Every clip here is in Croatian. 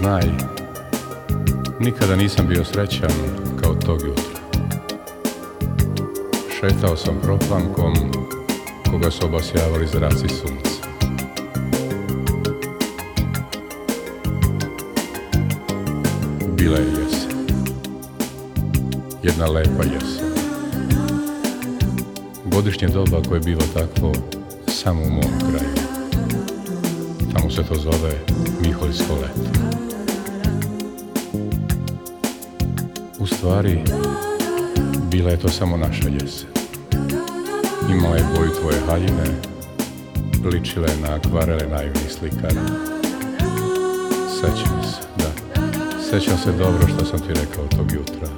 Znaj, nikada nisam bio srećan kao tog jutra. Šetao sam proplankom koga su obasjavali zraci sunca. Bila je jesen. Jedna lepa jesen. Godišnje doba koje biva takvo samo u mom kraju. Tamo se to zove Miholjsko leto. U stvari, bila je to samo naša jesen. Imala je boju tvoje haljine, ličila je na akvarele naivnih slikara. Sećam se, da. Sećam se dobro što sam ti rekao tog jutra.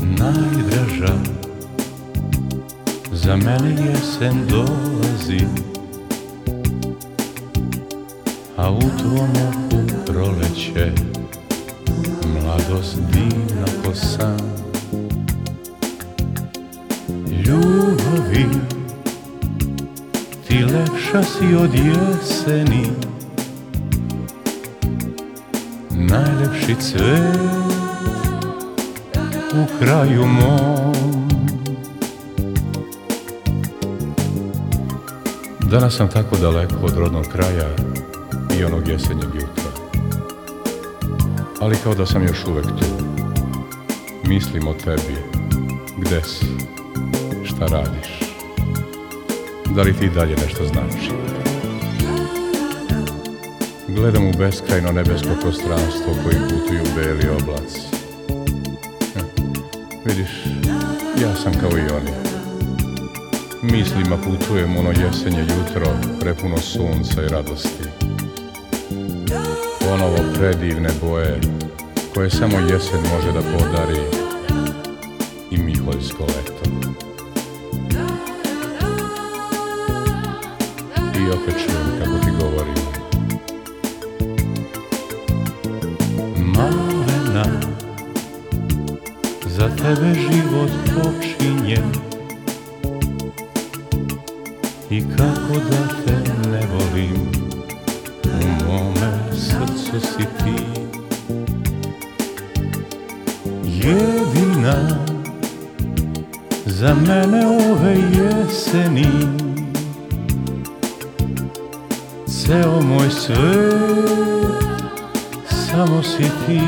Najdraža, za mene jesen dolazi, a u tvom oku proleće, mladost divna ko san. Ljubavi, ti lepša si od jeseni, najlepši cvet u kraju mom. Danas sam tako daleko od rodnog kraja i onog jesenjeg jutra. Ali kao da sam još uvek tu. Mislim o tebi. Gde si? Šta radiš? Da li ti dalje nešto znači? Gledam u beskrajno nebesko prostranstvo koji putuju beli oblaci. Hm, Vidiš, ja sam kao i oni. Mislima putujem ono jesenje jutro, prepuno sunca i radosti. Ponovo predivne boje, koje samo jesen može da podari i Miholjsko leto. I opet čujem kako ti govorim. Malena, za tebe život počinje I kako da te ne volim Za mene ove jeseni Ceo moj svet Samo si ti